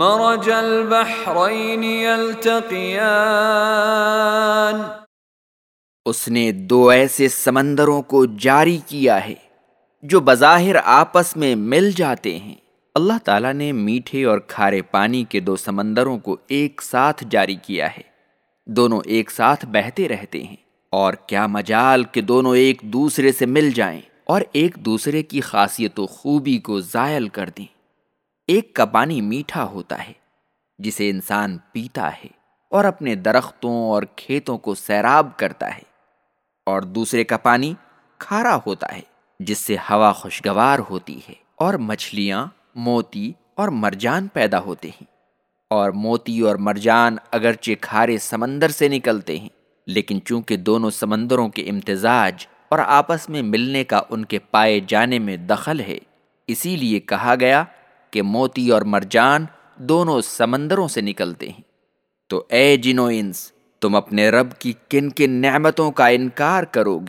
مرج البحرين يلتقيان اس نے دو ایسے سمندروں کو جاری کیا ہے جو بظاہر آپس میں مل جاتے ہیں۔ اللہ تعالیٰ نے میٹھے اور کھارے پانی کے دو سمندروں کو ایک ساتھ جاری کیا ہے۔ دونوں ایک ساتھ بہتے رہتے ہیں اور کیا مجال کہ دونوں ایک دوسرے سے مل جائیں اور ایک دوسرے کی خاصیت و خوبی کو زائل کر دیں۔ ایک کا پانی میٹھا ہوتا ہے، جسے انسان پیتا ہے اور اپنے درختوں اور کھیتوں کو سیراب کرتا ہے۔ اور دوسرے کا پانی کھارا ہوتا ہے، جس سے ہوا خوشگوار ہوتی ہے اور مچھلیاں، موتی اور مرجان پیدا ہوتے ہیں۔ اور موتی اور مرجان اگرچہ کھارے سمندر سے نکلتے ہیں، لیکن چونکہ دونوں سمندروں کے امتزاج اور آپس میں ملنے کا ان کے پائے جانے میں دخل ہے، اسی لیے کہا گیا کہ موتی اور مرجان دونوں سمندروں سے نکلتے ہیں۔ تو اے جنو انس، تم اپنے رب کی کن کن نعمتوں کا انکار کرو گی۔